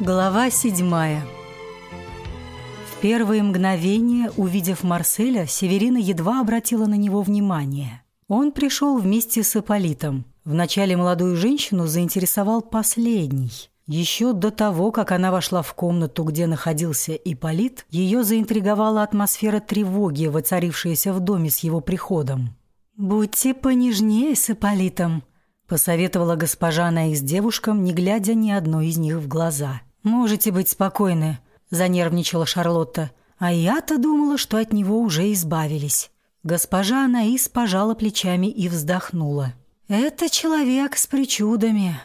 Глава седьмая В первые мгновения, увидев Марселя, Северина едва обратила на него внимание. Он пришел вместе с Ипполитом. Вначале молодую женщину заинтересовал последний. Еще до того, как она вошла в комнату, где находился Ипполит, ее заинтриговала атмосфера тревоги, воцарившаяся в доме с его приходом. «Будьте понежнее с Ипполитом», – посоветовала госпожа Наис девушкам, не глядя ни одной из них в глаза. «Можете быть спокойны», – занервничала Шарлотта. «А я-то думала, что от него уже избавились». Госпожа Анаис пожала плечами и вздохнула. «Это человек с причудами.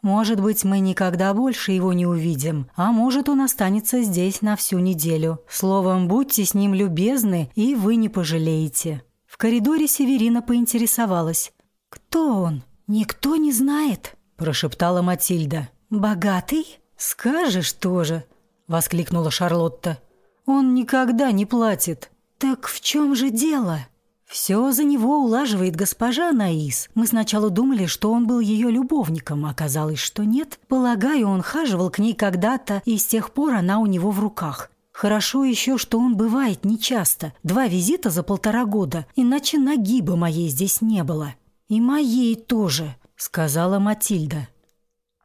Может быть, мы никогда больше его не увидим, а может, он останется здесь на всю неделю. Словом, будьте с ним любезны, и вы не пожалеете». В коридоре Северина поинтересовалась. «Кто он? Никто не знает», – прошептала Матильда. «Богатый?» «Скажешь тоже», – воскликнула Шарлотта. «Он никогда не платит». «Так в чем же дело?» Все за него улаживает госпожа Наис. Мы сначала думали, что он был ее любовником, оказалось, что нет. Полагаю, он хаживал к ней когда-то, и с тех пор она у него в руках. Хорошо еще, что он бывает нечасто. Два визита за полтора года, иначе ноги бы моей здесь не было. И моей тоже, сказала Матильда.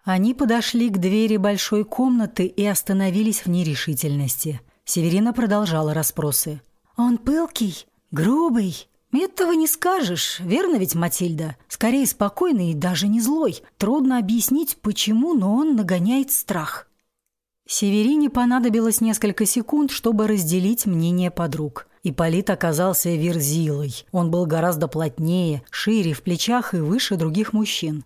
Они подошли к двери большой комнаты и остановились в нерешительности. Северина продолжала расспросы. «Он пылкий, грубый, «Этого не скажешь, верно ведь, Матильда? Скорее спокойный и даже не злой. Трудно объяснить, почему, но он нагоняет страх». Северине понадобилось несколько секунд, чтобы разделить мнение подруг. Ипполит оказался верзилой. Он был гораздо плотнее, шире в плечах и выше других мужчин.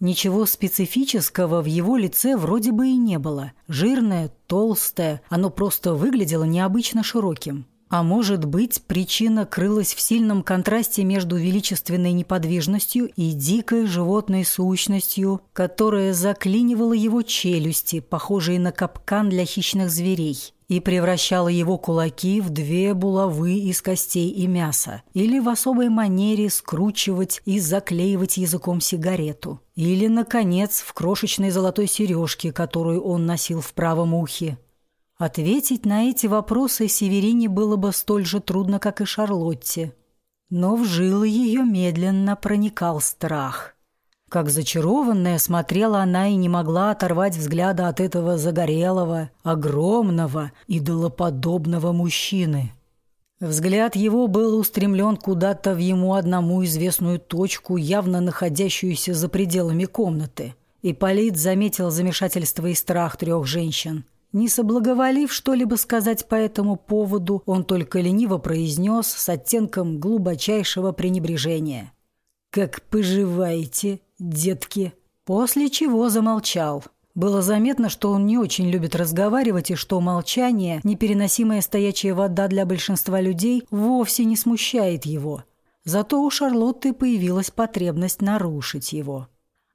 Ничего специфического в его лице вроде бы и не было. Жирное, толстое, оно просто выглядело необычно широким. А может быть, причина крылась в сильном контрасте между величественной неподвижностью и дикой животной сущностью, которая заклинивала его челюсти, похожие на капкан для хищных зверей, и превращала его кулаки в две булавы из костей и мяса, или в особой манере скручивать и заклеивать языком сигарету, или, наконец, в крошечной золотой сережке, которую он носил в правом ухе. Ответить на эти вопросы Северине было бы столь же трудно, как и Шарлотте. Но в жилы ее медленно проникал страх. Как зачарованная смотрела она и не могла оторвать взгляда от этого загорелого, огромного, идолоподобного мужчины. Взгляд его был устремлен куда-то в ему одному известную точку, явно находящуюся за пределами комнаты. И Полит заметил замешательство и страх трех женщин – не соблаговолив что-либо сказать по этому поводу, он только лениво произнес с оттенком глубочайшего пренебрежения. «Как поживаете, детки?» После чего замолчал. Было заметно, что он не очень любит разговаривать и что молчание, непереносимая стоячая вода для большинства людей, вовсе не смущает его. Зато у Шарлотты появилась потребность нарушить его.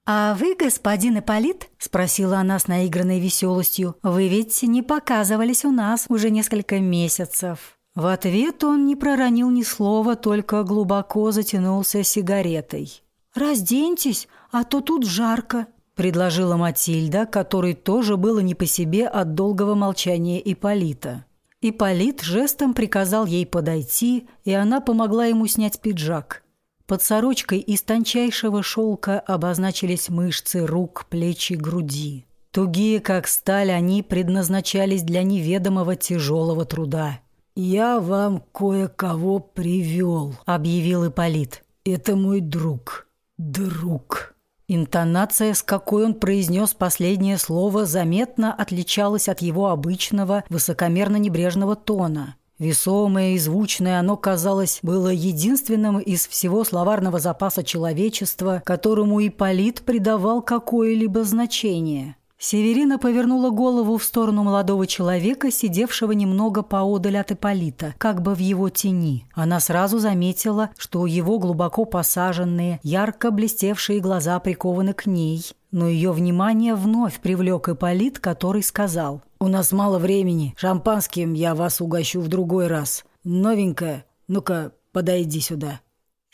«А вы, господин Ипполит?» – спросила она с наигранной веселостью. «Вы ведь не показывались у нас уже несколько месяцев». В ответ он не проронил ни слова, только глубоко затянулся сигаретой. «Разденьтесь, а то тут жарко», – предложила Матильда, которой тоже было не по себе от долгого молчания Ипполита. Ипполит жестом приказал ей подойти, и она помогла ему снять пиджак – под сорочкой из тончайшего шелка обозначились мышцы рук, плеч и груди. Тугие, как сталь, они предназначались для неведомого тяжелого труда. «Я вам кое-кого привел», — объявил Ипполит. «Это мой друг. Друг». Интонация, с какой он произнес последнее слово, заметно отличалась от его обычного высокомерно-небрежного тона. Весомое и звучное оно, казалось, было единственным из всего словарного запаса человечества, которому Ипполит придавал какое-либо значение. Северина повернула голову в сторону молодого человека, сидевшего немного поодаль от Ипполита, как бы в его тени. Она сразу заметила, что его глубоко посаженные, ярко блестевшие глаза прикованы к ней. Но ее внимание вновь привлек Ипполит, который сказал – «У нас мало времени. Шампанским я вас угощу в другой раз. Новенькая, ну-ка, подойди сюда».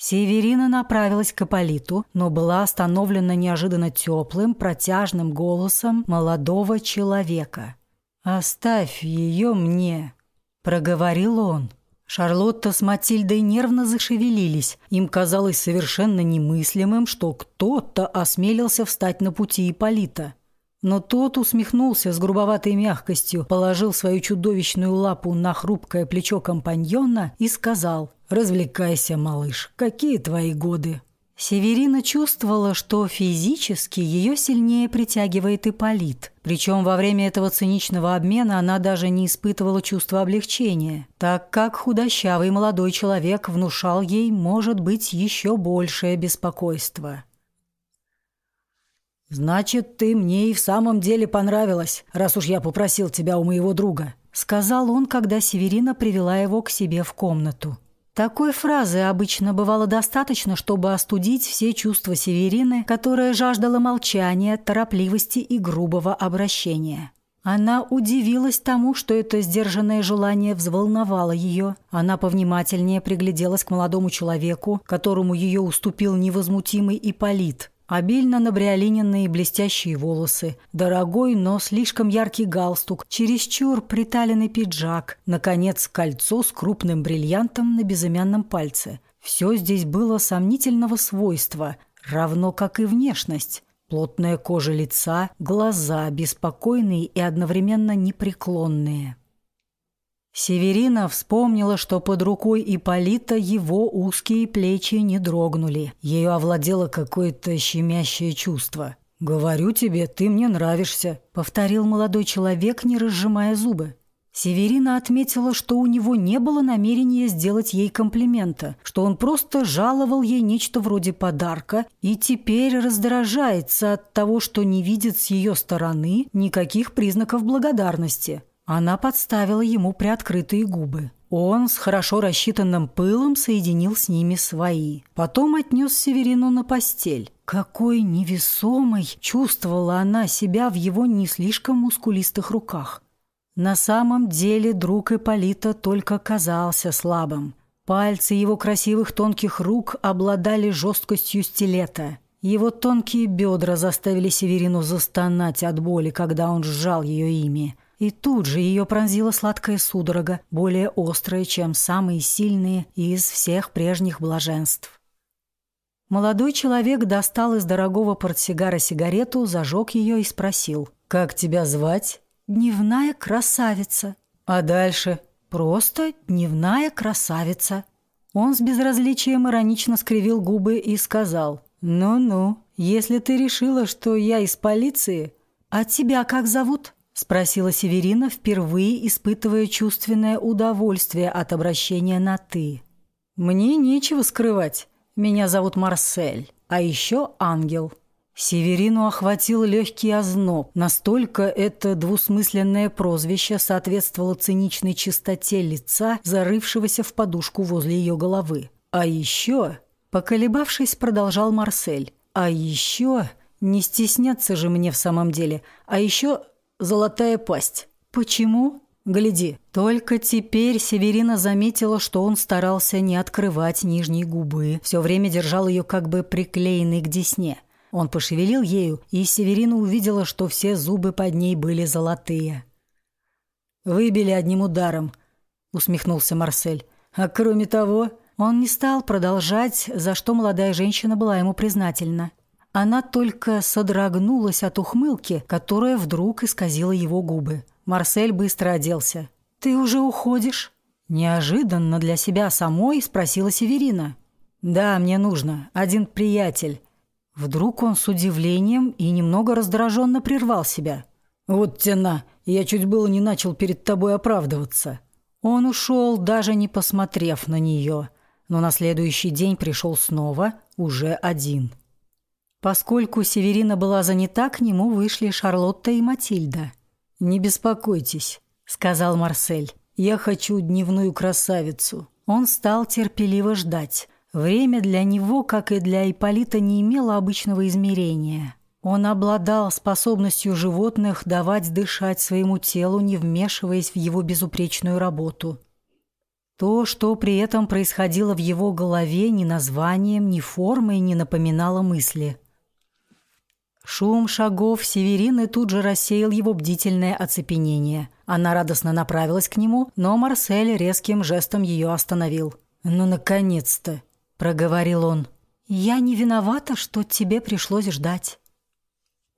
Северина направилась к Аполиту, но была остановлена неожиданно теплым, протяжным голосом молодого человека. «Оставь ее мне», — проговорил он. Шарлотта с Матильдой нервно зашевелились. Им казалось совершенно немыслимым, что кто-то осмелился встать на пути Ипполита. Но тот усмехнулся с грубоватой мягкостью, положил свою чудовищную лапу на хрупкое плечо компаньона и сказал «Развлекайся, малыш, какие твои годы?» Северина чувствовала, что физически ее сильнее притягивает Ипполит. Причем во время этого циничного обмена она даже не испытывала чувства облегчения, так как худощавый молодой человек внушал ей, может быть, еще большее беспокойство. «Значит, ты мне и в самом деле понравилась, раз уж я попросил тебя у моего друга», сказал он, когда Северина привела его к себе в комнату. Такой фразы обычно бывало достаточно, чтобы остудить все чувства Северины, которая жаждала молчания, торопливости и грубого обращения. Она удивилась тому, что это сдержанное желание взволновало ее. Она повнимательнее пригляделась к молодому человеку, которому ее уступил невозмутимый Ипполит, Обильно набриолиненные блестящие волосы, дорогой, но слишком яркий галстук, чересчур приталенный пиджак, наконец, кольцо с крупным бриллиантом на безымянном пальце. Все здесь было сомнительного свойства, равно как и внешность. Плотная кожа лица, глаза беспокойные и одновременно непреклонные. Северина вспомнила, что под рукой Ипполита его узкие плечи не дрогнули. Ею овладело какое-то щемящее чувство. «Говорю тебе, ты мне нравишься», — повторил молодой человек, не разжимая зубы. Северина отметила, что у него не было намерения сделать ей комплимента, что он просто жаловал ей нечто вроде подарка и теперь раздражается от того, что не видит с ее стороны никаких признаков благодарности. Она подставила ему приоткрытые губы. Он с хорошо рассчитанным пылом соединил с ними свои. Потом отнес Северину на постель. Какой невесомой чувствовала она себя в его не слишком мускулистых руках. На самом деле друг Ипполита только казался слабым. Пальцы его красивых тонких рук обладали жесткостью стилета. Его тонкие бедра заставили Северину застонать от боли, когда он сжал ее ими. И тут же ее пронзила сладкая судорога, более острая, чем самые сильные из всех прежних блаженств. Молодой человек достал из дорогого портсигара сигарету, зажег ее и спросил. «Как тебя звать?» «Дневная красавица». «А дальше?» «Просто дневная красавица». Он с безразличием иронично скривил губы и сказал. «Ну-ну, если ты решила, что я из полиции...» «А тебя как зовут?» – спросила Северина, впервые испытывая чувственное удовольствие от обращения на «ты». «Мне нечего скрывать. Меня зовут Марсель, а еще Ангел». Северину охватил легкий озноб. Настолько это двусмысленное прозвище соответствовало циничной чистоте лица, зарывшегося в подушку возле ее головы. «А еще...» – поколебавшись, продолжал Марсель. «А еще...» Не стесняться же мне в самом деле. А еще золотая пасть. Почему? Гляди. Только теперь Северина заметила, что он старался не открывать нижней губы, все время держал ее как бы приклеенной к десне. Он пошевелил ею, и Северина увидела, что все зубы под ней были золотые. «Выбили одним ударом», — усмехнулся Марсель. «А кроме того...» Он не стал продолжать, за что молодая женщина была ему признательна. Она только содрогнулась от ухмылки, которая вдруг исказила его губы. Марсель быстро оделся. «Ты уже уходишь?» Неожиданно для себя самой спросила Северина. «Да, мне нужно. Один приятель». Вдруг он с удивлением и немного раздраженно прервал себя. «Вот тена, я чуть было не начал перед тобой оправдываться». Он ушел, даже не посмотрев на нее, но на следующий день пришел снова, уже один. Поскольку Северина была занята, к нему вышли Шарлотта и Матильда. «Не беспокойтесь», — сказал Марсель. «Я хочу дневную красавицу». Он стал терпеливо ждать. Время для него, как и для Ипполита, не имело обычного измерения. Он обладал способностью животных давать дышать своему телу, не вмешиваясь в его безупречную работу. То, что при этом происходило в его голове, ни названием, ни формой не напоминало мысли. Шум шагов Северины тут же рассеял его бдительное оцепенение. Она радостно направилась к нему, но Марсель резким жестом ее остановил. «Ну, наконец-то!» – проговорил он. «Я не виновата, что тебе пришлось ждать».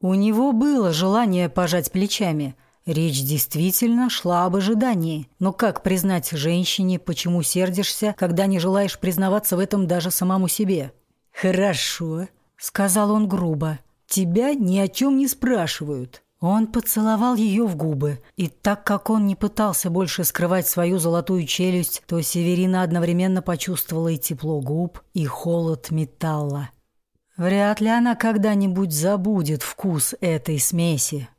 У него было желание пожать плечами. Речь действительно шла об ожидании. Но как признать женщине, почему сердишься, когда не желаешь признаваться в этом даже самому себе? «Хорошо», — сказал он грубо. «Тебя ни о чем не спрашивают». Он поцеловал ее в губы, и так как он не пытался больше скрывать свою золотую челюсть, то Северина одновременно почувствовала и тепло губ, и холод металла. Вряд ли она когда-нибудь забудет вкус этой смеси.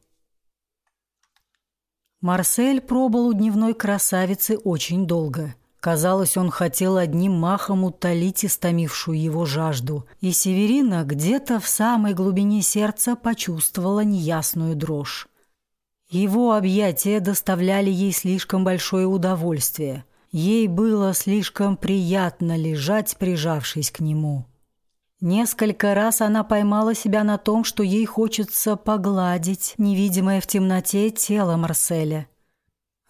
Марсель пробыл у дневной красавицы очень долго. Казалось, он хотел одним махом утолить истомившую его жажду, и Северина где-то в самой глубине сердца почувствовала неясную дрожь. Его объятия доставляли ей слишком большое удовольствие. Ей было слишком приятно лежать, прижавшись к нему. Несколько раз она поймала себя на том, что ей хочется погладить невидимое в темноте тело Марселя.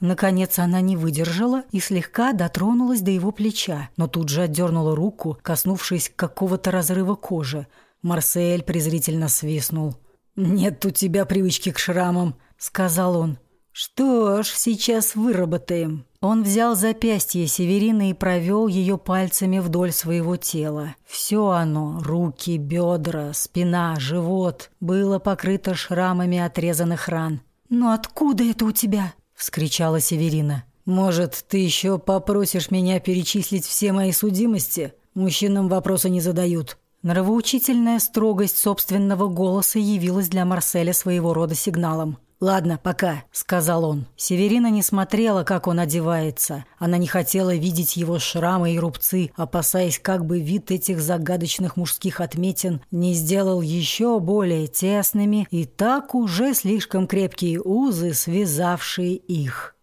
Наконец она не выдержала и слегка дотронулась до его плеча, но тут же отдернула руку, коснувшись какого-то разрыва кожи. Марсель презрительно свистнул. «Нет у тебя привычки к шрамам», — сказал он. «Что ж, сейчас выработаем». Он взял запястье Северины и провел ее пальцами вдоль своего тела. Все оно – руки, бедра, спина, живот – было покрыто шрамами отрезанных ран. «Но откуда это у тебя?» – вскричала Северина. «Может, ты еще попросишь меня перечислить все мои судимости? Мужчинам вопросы не задают». Нравоучительная строгость собственного голоса явилась для Марселя своего рода сигналом. «Ладно, пока», — сказал он. Северина не смотрела, как он одевается. Она не хотела видеть его шрамы и рубцы, опасаясь, как бы вид этих загадочных мужских отметин не сделал еще более тесными и так уже слишком крепкие узы, связавшие их.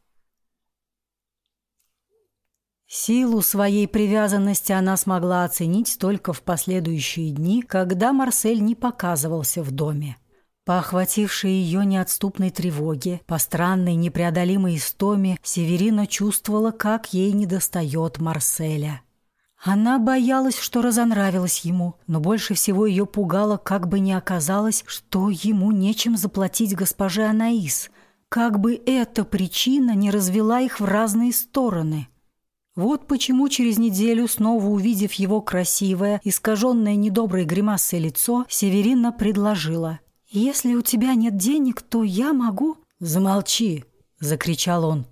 Силу своей привязанности она смогла оценить только в последующие дни, когда Марсель не показывался в доме. По охватившей ее неотступной тревоге, по странной непреодолимой истоме, Северина чувствовала, как ей недостает Марселя. Она боялась, что разонравилась ему, но больше всего ее пугало, как бы ни оказалось, что ему нечем заплатить госпоже Анаис, как бы эта причина не развела их в разные стороны. Вот почему через неделю, снова увидев его красивое, искаженное недоброй гримасой лицо, Северина предложила – «Если у тебя нет денег, то я могу...» «Замолчи!» — закричал он.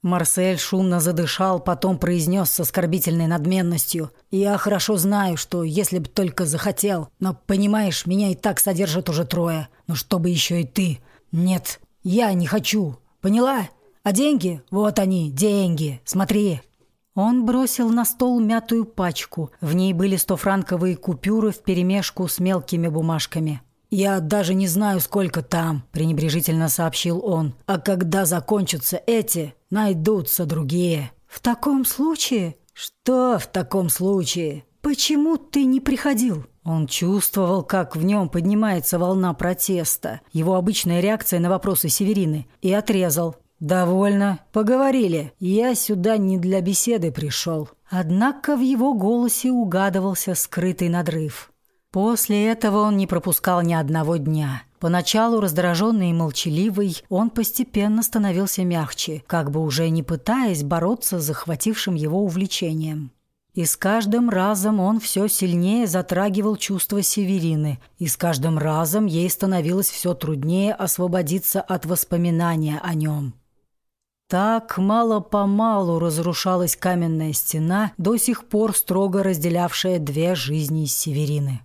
Марсель шумно задышал, потом произнес с оскорбительной надменностью. «Я хорошо знаю, что если б только захотел, но, понимаешь, меня и так содержат уже трое. Но чтобы еще и ты. Нет, я не хочу. Поняла? А деньги? Вот они, деньги. Смотри». Он бросил на стол мятую пачку. В ней были стофранковые купюры вперемешку с мелкими бумажками. «Я даже не знаю, сколько там», – пренебрежительно сообщил он. «А когда закончатся эти, найдутся другие». «В таком случае?» «Что в таком случае?» «Почему ты не приходил?» Он чувствовал, как в нем поднимается волна протеста, его обычная реакция на вопросы Северины, и отрезал. «Довольно. Поговорили. Я сюда не для беседы пришел». Однако в его голосе угадывался скрытый надрыв. После этого он не пропускал ни одного дня. Поначалу раздраженный и молчаливый, он постепенно становился мягче, как бы уже не пытаясь бороться с захватившим его увлечением. И с каждым разом он все сильнее затрагивал чувства Северины, и с каждым разом ей становилось все труднее освободиться от воспоминания о нем. Так мало-помалу разрушалась каменная стена, до сих пор строго разделявшая две жизни Северины.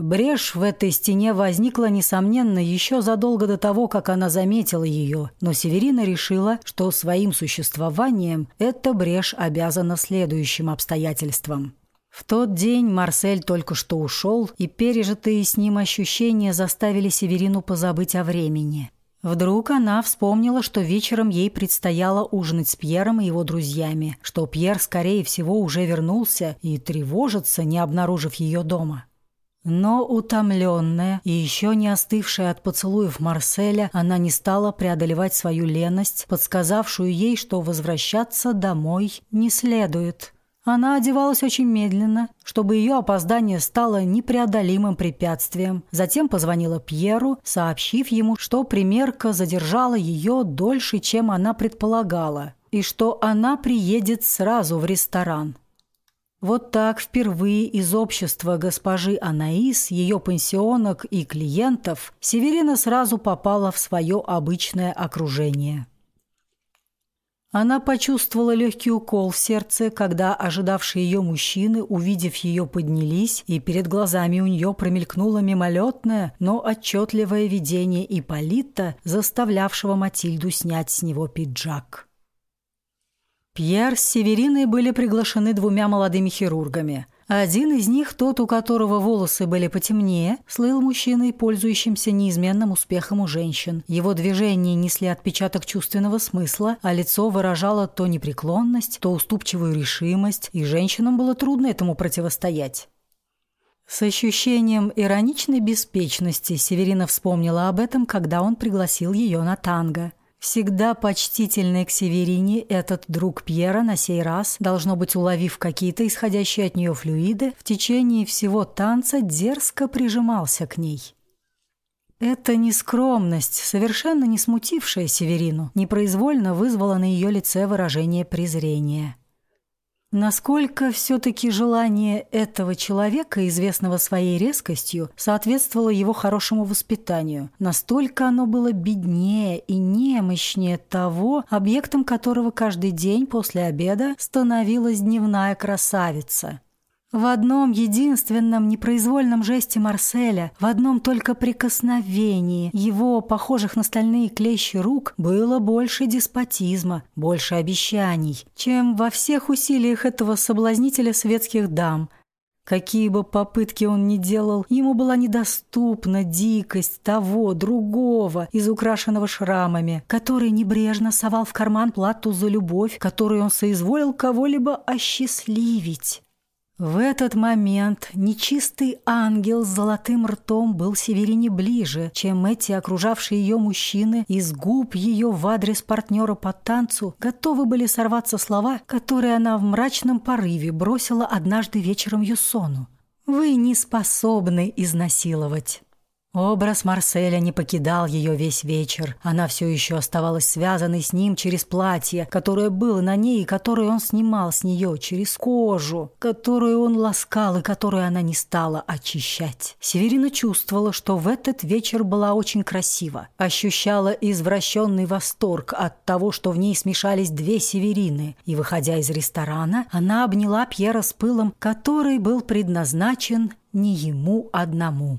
Брешь в этой стене возникла, несомненно, еще задолго до того, как она заметила ее, но Северина решила, что своим существованием эта брешь обязана следующим обстоятельствам. В тот день Марсель только что ушел, и пережитые с ним ощущения заставили Северину позабыть о времени. Вдруг она вспомнила, что вечером ей предстояло ужинать с Пьером и его друзьями, что Пьер, скорее всего, уже вернулся и тревожится, не обнаружив ее дома. Но утомленная и еще не остывшая от поцелуев Марселя, она не стала преодолевать свою леность, подсказавшую ей, что возвращаться домой не следует. Она одевалась очень медленно, чтобы ее опоздание стало непреодолимым препятствием. Затем позвонила Пьеру, сообщив ему, что примерка задержала ее дольше, чем она предполагала, и что она приедет сразу в ресторан. Вот так впервые из общества госпожи Анаис, ее пансионок и клиентов Северина сразу попала в свое обычное окружение. Она почувствовала легкий укол в сердце, когда ожидавшие ее мужчины, увидев ее, поднялись, и перед глазами у нее промелькнуло мимолетное, но отчетливое видение Ипполита, заставлявшего Матильду снять с него пиджак. Пьер с Севериной были приглашены двумя молодыми хирургами. Один из них, тот, у которого волосы были потемнее, слыл мужчиной, пользующимся неизменным успехом у женщин. Его движения несли отпечаток чувственного смысла, а лицо выражало то непреклонность, то уступчивую решимость, и женщинам было трудно этому противостоять. С ощущением ироничной беспечности Северина вспомнила об этом, когда он пригласил ее на танго. Всегда почтительный к Северине, этот друг Пьера на сей раз, должно быть, уловив какие-то исходящие от нее флюиды, в течение всего танца дерзко прижимался к ней. Эта нескромность, совершенно не смутившая Северину, непроизвольно вызвала на ее лице выражение презрения. Насколько все-таки желание этого человека, известного своей резкостью, соответствовало его хорошему воспитанию, настолько оно было беднее и немощнее того, объектом которого каждый день после обеда становилась дневная красавица. В одном единственном непроизвольном жесте Марселя, в одном только прикосновении его, похожих на стальные клещи рук, было больше деспотизма, больше обещаний, чем во всех усилиях этого соблазнителя светских дам. Какие бы попытки он ни делал, ему была недоступна дикость того, другого, из украшенного шрамами, который небрежно совал в карман плату за любовь, которую он соизволил кого-либо осчастливить. В этот момент нечистый ангел с золотым ртом был Северине ближе, чем эти окружавшие ее мужчины, из губ ее в адрес партнера по танцу готовы были сорваться слова, которые она в мрачном порыве бросила однажды вечером Юсону. «Вы не способны изнасиловать». Образ Марселя не покидал ее весь вечер. Она все еще оставалась связанной с ним через платье, которое было на ней и которое он снимал с нее, через кожу, которую он ласкал и которую она не стала очищать. Северина чувствовала, что в этот вечер была очень красива. Ощущала извращенный восторг от того, что в ней смешались две Северины. И, выходя из ресторана, она обняла Пьера с пылом, который был предназначен не ему одному.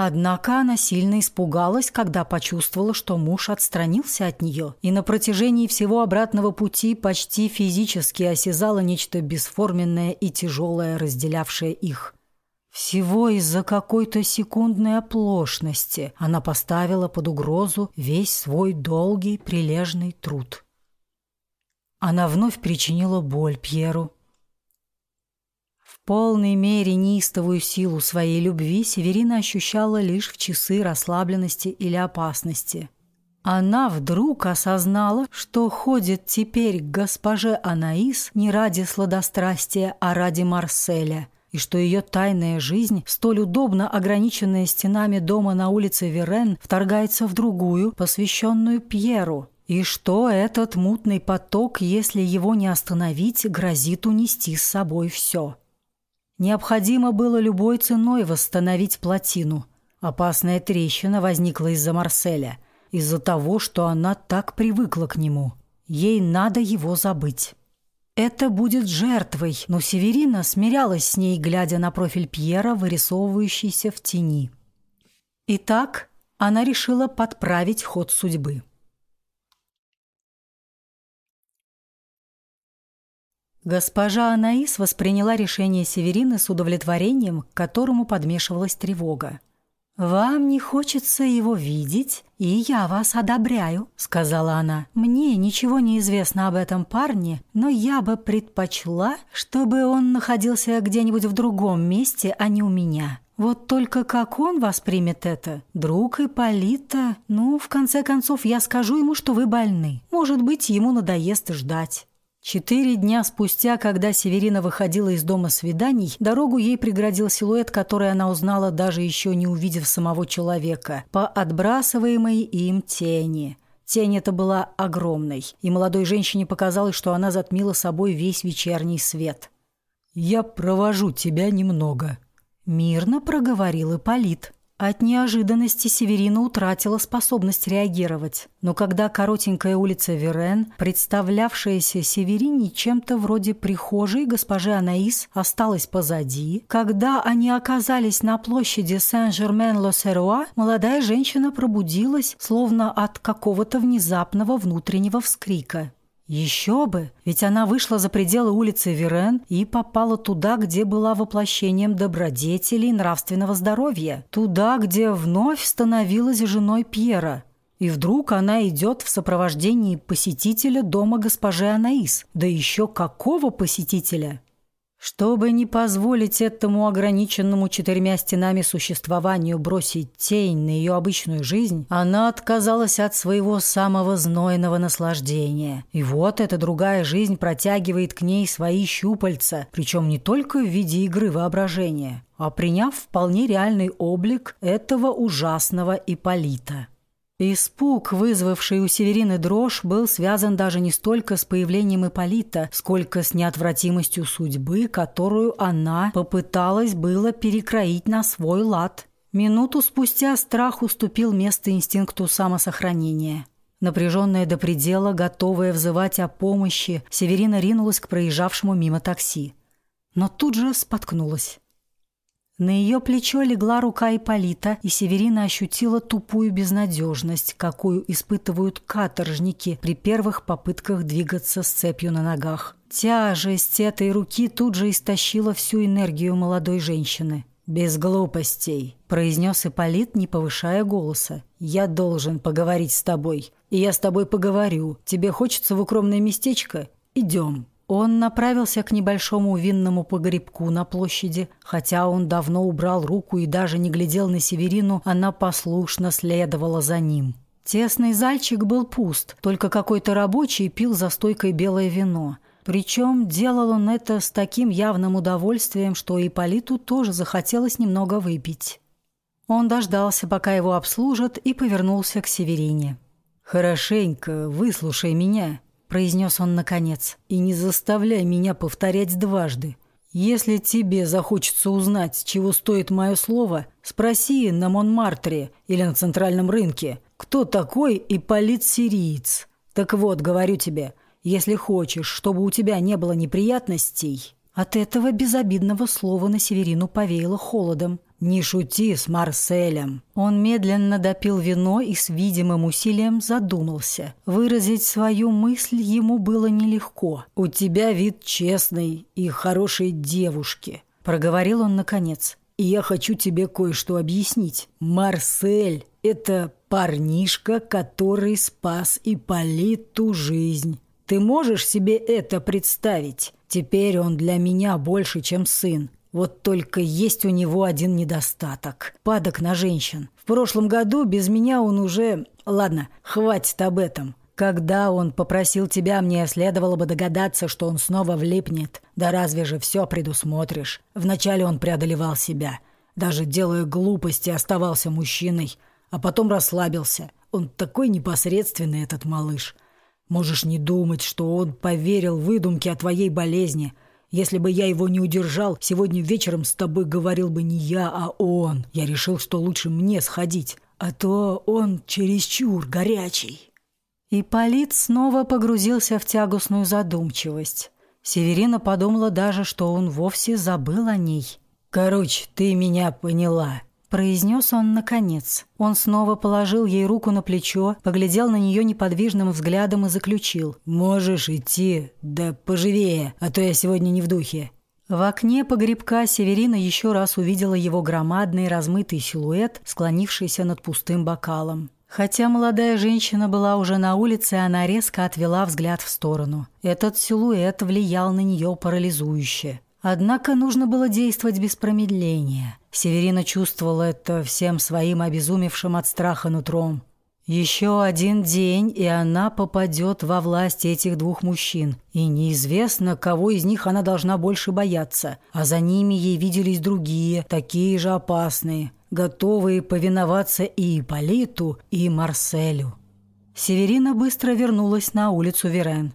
Однако она сильно испугалась, когда почувствовала, что муж отстранился от нее, и на протяжении всего обратного пути почти физически осязала нечто бесформенное и тяжелое, разделявшее их. Всего из-за какой-то секундной оплошности она поставила под угрозу весь свой долгий прилежный труд. Она вновь причинила боль Пьеру, полной мере неистовую силу своей любви Северина ощущала лишь в часы расслабленности или опасности. Она вдруг осознала, что ходит теперь к госпоже Анаис не ради сладострастия, а ради Марселя, и что ее тайная жизнь, столь удобно ограниченная стенами дома на улице Верен, вторгается в другую, посвященную Пьеру, и что этот мутный поток, если его не остановить, грозит унести с собой все. Необходимо было любой ценой восстановить плотину. Опасная трещина возникла из-за Марселя, из-за того, что она так привыкла к нему. Ей надо его забыть. Это будет жертвой, но Северина смирялась с ней, глядя на профиль Пьера, вырисовывающийся в тени. Итак, она решила подправить ход судьбы. Госпожа Анаис восприняла решение Северины с удовлетворением, к которому подмешивалась тревога. «Вам не хочется его видеть, и я вас одобряю», — сказала она. «Мне ничего не известно об этом парне, но я бы предпочла, чтобы он находился где-нибудь в другом месте, а не у меня. Вот только как он воспримет это? Друг Ипполита? Ну, в конце концов, я скажу ему, что вы больны. Может быть, ему надоест ждать». Четыре дня спустя, когда Северина выходила из дома свиданий, дорогу ей преградил силуэт, который она узнала, даже еще не увидев самого человека, по отбрасываемой им тени. Тень эта была огромной, и молодой женщине показалось, что она затмила собой весь вечерний свет. «Я провожу тебя немного», — мирно проговорил Ипполит. От неожиданности Северина утратила способность реагировать. Но когда коротенькая улица Верен, представлявшаяся Северине чем-то вроде прихожей госпожи Анаис, осталась позади, когда они оказались на площади Сен-Жермен-Ло-Серуа, молодая женщина пробудилась, словно от какого-то внезапного внутреннего вскрика. Еще бы, ведь она вышла за пределы улицы Верен и попала туда, где была воплощением добродетелей нравственного здоровья, туда, где вновь становилась женой Пьера. И вдруг она идет в сопровождении посетителя дома госпожи Анаис. Да еще какого посетителя? Чтобы не позволить этому ограниченному четырьмя стенами существованию бросить тень на ее обычную жизнь, она отказалась от своего самого знойного наслаждения. И вот эта другая жизнь протягивает к ней свои щупальца, причем не только в виде игры воображения, а приняв вполне реальный облик этого ужасного Иполита. Испуг, вызвавший у Северины дрожь, был связан даже не столько с появлением Ипполита, сколько с неотвратимостью судьбы, которую она попыталась было перекроить на свой лад. Минуту спустя страх уступил место инстинкту самосохранения. Напряженная до предела, готовая взывать о помощи, Северина ринулась к проезжавшему мимо такси. Но тут же споткнулась. На ее плечо легла рука Ипполита, и Северина ощутила тупую безнадежность, какую испытывают каторжники при первых попытках двигаться с цепью на ногах. Тяжесть этой руки тут же истощила всю энергию молодой женщины. «Без глупостей», – произнес Ипполит, не повышая голоса. «Я должен поговорить с тобой. И я с тобой поговорю. Тебе хочется в укромное местечко? Идем». Он направился к небольшому винному погребку на площади. Хотя он давно убрал руку и даже не глядел на Северину, она послушно следовала за ним. Тесный зальчик был пуст, только какой-то рабочий пил за стойкой белое вино. Причем делал он это с таким явным удовольствием, что Ипполиту тоже захотелось немного выпить. Он дождался, пока его обслужат, и повернулся к Северине. «Хорошенько выслушай меня», произнес он наконец, и не заставляй меня повторять дважды. Если тебе захочется узнать, чего стоит мое слово, спроси на Монмартре или на центральном рынке, кто такой Ипполит Сириец. Так вот, говорю тебе, если хочешь, чтобы у тебя не было неприятностей, от этого безобидного слова на Северину повеяло холодом. «Не шути с Марселем». Он медленно допил вино и с видимым усилием задумался. Выразить свою мысль ему было нелегко. «У тебя вид честной и хорошей девушки», — проговорил он наконец. «И я хочу тебе кое-что объяснить. Марсель — это парнишка, который спас Ипполиту жизнь. Ты можешь себе это представить? Теперь он для меня больше, чем сын. Вот только есть у него один недостаток. Падок на женщин. В прошлом году без меня он уже... Ладно, хватит об этом. Когда он попросил тебя, мне следовало бы догадаться, что он снова влипнет. Да разве же все предусмотришь? Вначале он преодолевал себя. Даже делая глупости, оставался мужчиной. А потом расслабился. Он такой непосредственный, этот малыш. Можешь не думать, что он поверил выдумке о твоей болезни – если бы я его не удержал, сегодня вечером с тобой говорил бы не я, а он. Я решил, что лучше мне сходить, а то он чересчур горячий». И Полит снова погрузился в тягостную задумчивость. Северина подумала даже, что он вовсе забыл о ней. «Короче, ты меня поняла», произнес он наконец. Он снова положил ей руку на плечо, поглядел на нее неподвижным взглядом и заключил. «Можешь идти, да поживее, а то я сегодня не в духе. В окне погребка Северина еще раз увидела его громадный размытый силуэт, склонившийся над пустым бокалом. Хотя молодая женщина была уже на улице, она резко отвела взгляд в сторону. Этот силуэт влиял на нее парализующе. Однако нужно было действовать без промедления. Северина чувствовала это всем своим обезумевшим от страха нутром. Еще один день, и она попадет во власть этих двух мужчин. И неизвестно, кого из них она должна больше бояться. А за ними ей виделись другие, такие же опасные, готовые повиноваться и Ипполиту, и Марселю. Северина быстро вернулась на улицу Верен.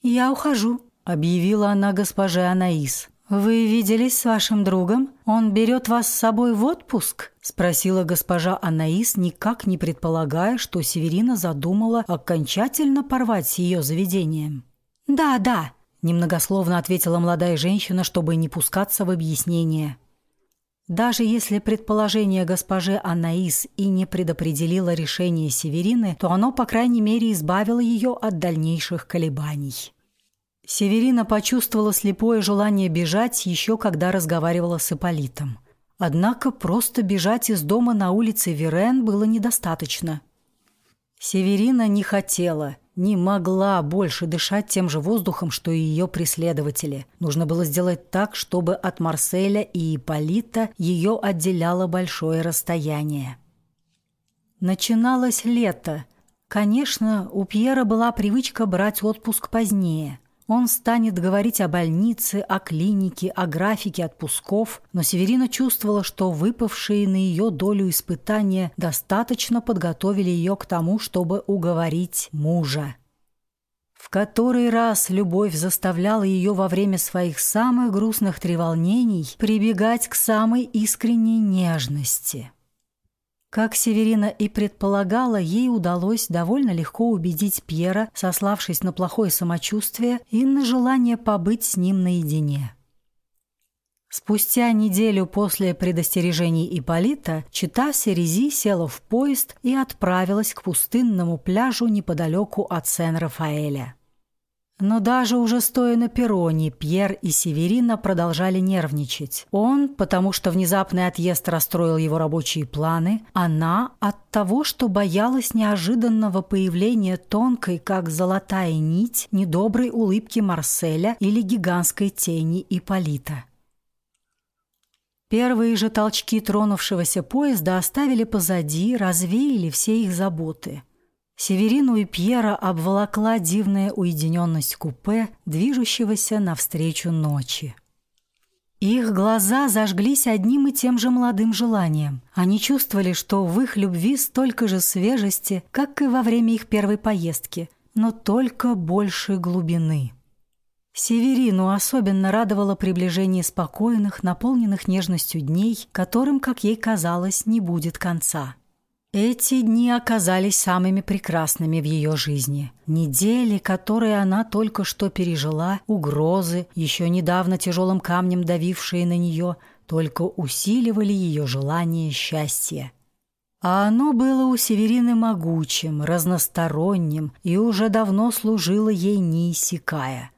«Я ухожу», — объявила она госпоже Анаис. «Вы виделись с вашим другом? Он берет вас с собой в отпуск?» – спросила госпожа Анаис, никак не предполагая, что Северина задумала окончательно порвать с ее заведением. «Да, да», – немногословно ответила молодая женщина, чтобы не пускаться в объяснение. Даже если предположение госпожи Анаис и не предопределило решение Северины, то оно, по крайней мере, избавило ее от дальнейших колебаний. Северина почувствовала слепое желание бежать еще когда разговаривала с Ипполитом. Однако просто бежать из дома на улице Верен было недостаточно. Северина не хотела, не могла больше дышать тем же воздухом, что и ее преследователи. Нужно было сделать так, чтобы от Марселя и Ипполита ее отделяло большое расстояние. Начиналось лето. Конечно, у Пьера была привычка брать отпуск позднее – он станет говорить о больнице, о клинике, о графике отпусков, но Северина чувствовала, что выпавшие на ее долю испытания достаточно подготовили ее к тому, чтобы уговорить мужа. В который раз любовь заставляла ее во время своих самых грустных треволнений прибегать к самой искренней нежности – как Северина и предполагала, ей удалось довольно легко убедить Пьера, сославшись на плохое самочувствие и на желание побыть с ним наедине. Спустя неделю после предостережений Ипполита чита Серези села в поезд и отправилась к пустынному пляжу неподалеку от Сен-Рафаэля. Но даже уже стоя на перроне, Пьер и Северина продолжали нервничать. Он, потому что внезапный отъезд расстроил его рабочие планы, она от того, что боялась неожиданного появления тонкой, как золотая нить, недоброй улыбки Марселя или гигантской тени Иполита. Первые же толчки тронувшегося поезда оставили позади, развеяли все их заботы – Северину и Пьера обволокла дивная уединенность купе, движущегося навстречу ночи. Их глаза зажглись одним и тем же молодым желанием. Они чувствовали, что в их любви столько же свежести, как и во время их первой поездки, но только больше глубины. Северину особенно радовало приближение спокойных, наполненных нежностью дней, которым, как ей казалось, не будет конца. Эти дни оказались самыми прекрасными в ее жизни. Недели, которые она только что пережила, угрозы, еще недавно тяжелым камнем давившие на нее, только усиливали ее желание счастья. А оно было у Северины могучим, разносторонним и уже давно служило ей неиссякая.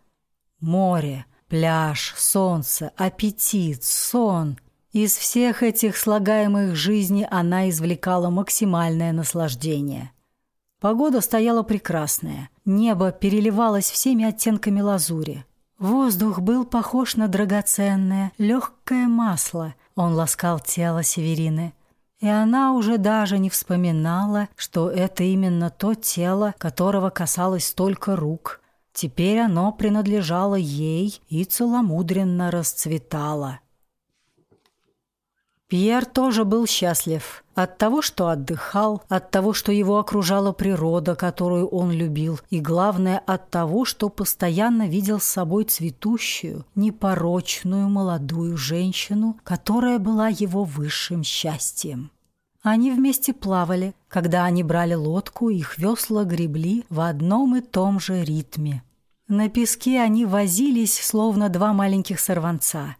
Море, пляж, солнце, аппетит, сон — из всех этих слагаемых жизни она извлекала максимальное наслаждение. Погода стояла прекрасная, небо переливалось всеми оттенками лазури. Воздух был похож на драгоценное, легкое масло. Он ласкал тело Северины. И она уже даже не вспоминала, что это именно то тело, которого касалось столько рук. Теперь оно принадлежало ей и целомудренно расцветало. Пьер тоже был счастлив от того, что отдыхал, от того, что его окружала природа, которую он любил, и, главное, от того, что постоянно видел с собой цветущую, непорочную молодую женщину, которая была его высшим счастьем. Они вместе плавали. Когда они брали лодку, их весла гребли в одном и том же ритме. На песке они возились, словно два маленьких сорванца –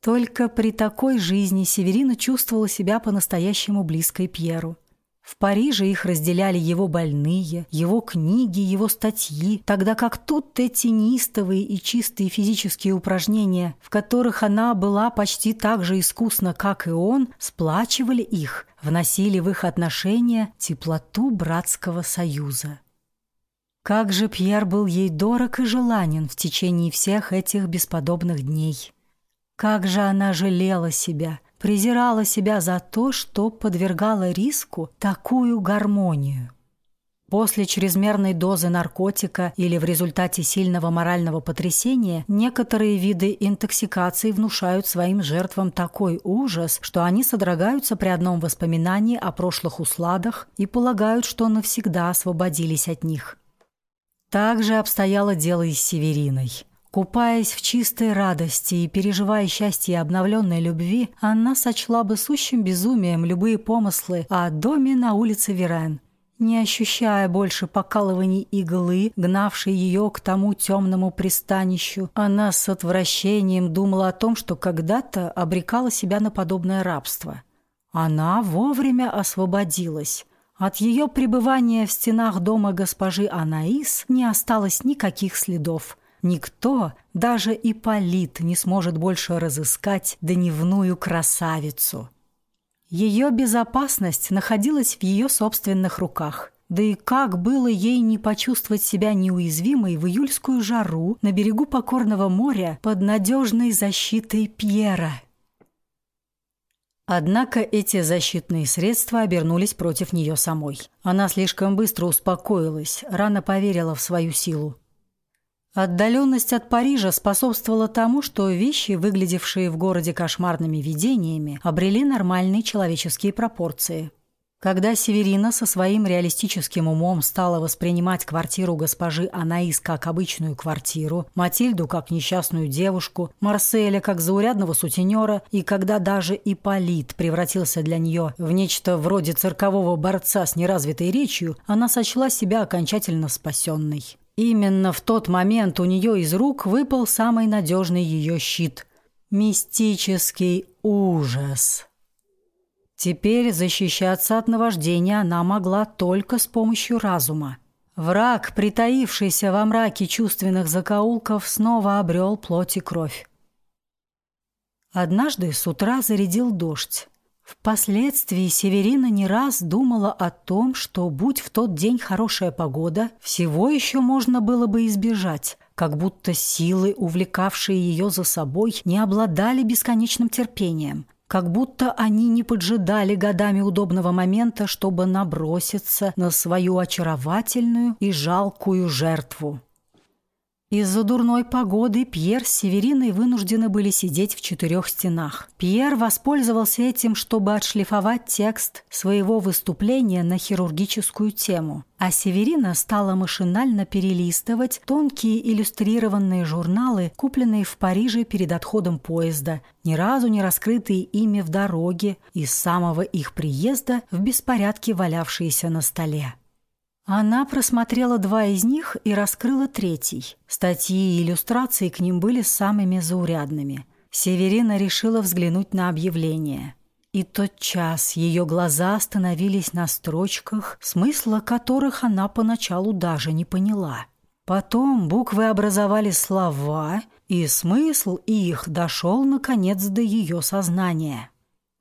только при такой жизни Северина чувствовала себя по-настоящему близкой Пьеру. В Париже их разделяли его больные, его книги, его статьи, тогда как тут эти неистовые и чистые физические упражнения, в которых она была почти так же искусна, как и он, сплачивали их, вносили в их отношения теплоту братского союза. Как же Пьер был ей дорог и желанен в течение всех этих бесподобных дней. Как же она жалела себя – презирала себя за то, что подвергала риску такую гармонию. После чрезмерной дозы наркотика или в результате сильного морального потрясения некоторые виды интоксикации внушают своим жертвам такой ужас, что они содрогаются при одном воспоминании о прошлых усладах и полагают, что навсегда освободились от них. Так же обстояло дело и с Севериной. Купаясь в чистой радости и переживая счастье обновленной любви, она сочла бы сущим безумием любые помыслы о доме на улице Верен. Не ощущая больше покалываний иглы, гнавшей ее к тому темному пристанищу, она с отвращением думала о том, что когда-то обрекала себя на подобное рабство. Она вовремя освободилась. От ее пребывания в стенах дома госпожи Анаис не осталось никаких следов. Никто, даже Ипполит, не сможет больше разыскать дневную красавицу. Ее безопасность находилась в ее собственных руках. Да и как было ей не почувствовать себя неуязвимой в июльскую жару на берегу покорного моря под надежной защитой Пьера? Однако эти защитные средства обернулись против нее самой. Она слишком быстро успокоилась, рано поверила в свою силу. Отдаленность от Парижа способствовала тому, что вещи, выглядевшие в городе кошмарными видениями, обрели нормальные человеческие пропорции. Когда Северина со своим реалистическим умом стала воспринимать квартиру госпожи Анаис как обычную квартиру, Матильду как несчастную девушку, Марселя как заурядного сутенера, и когда даже Ипполит превратился для нее в нечто вроде циркового борца с неразвитой речью, она сочла себя окончательно спасенной. Именно в тот момент у нее из рук выпал самый надежный ее щит – мистический ужас. Теперь защищаться от наваждения она могла только с помощью разума. Враг, притаившийся во мраке чувственных закоулков, снова обрел плоть и кровь. Однажды с утра зарядил дождь. Впоследствии Северина не раз думала о том, что, будь в тот день хорошая погода, всего еще можно было бы избежать, как будто силы, увлекавшие ее за собой, не обладали бесконечным терпением, как будто они не поджидали годами удобного момента, чтобы наброситься на свою очаровательную и жалкую жертву. Из-за дурной погоды Пьер с Севериной вынуждены были сидеть в четырех стенах. Пьер воспользовался этим, чтобы отшлифовать текст своего выступления на хирургическую тему, а Северина стала машинально перелистывать тонкие иллюстрированные журналы, купленные в Париже перед отходом поезда, ни разу не раскрытые ими в дороге и с самого их приезда в беспорядке валявшиеся на столе. Она просмотрела два из них и раскрыла третий. Статьи и иллюстрации к ним были самыми заурядными. Северина решила взглянуть на объявление. И тот час ее глаза остановились на строчках, смысла которых она поначалу даже не поняла. Потом буквы образовали слова, и смысл их дошел, наконец, до ее сознания.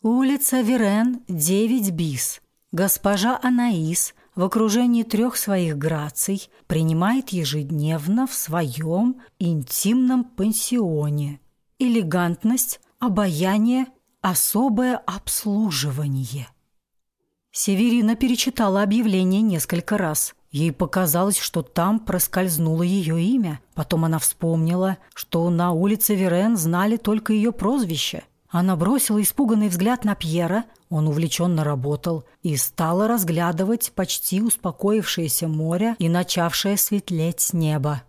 Улица Верен, 9 бис. Госпожа Анаис в окружении трех своих граций принимает ежедневно в своем интимном пансионе. Элегантность, обаяние, особое обслуживание. Северина перечитала объявление несколько раз. Ей показалось, что там проскользнуло ее имя. Потом она вспомнила, что на улице Верен знали только ее прозвище. Она бросила испуганный взгляд на Пьера, он увлеченно работал, и стала разглядывать почти успокоившееся море и начавшее светлеть небо.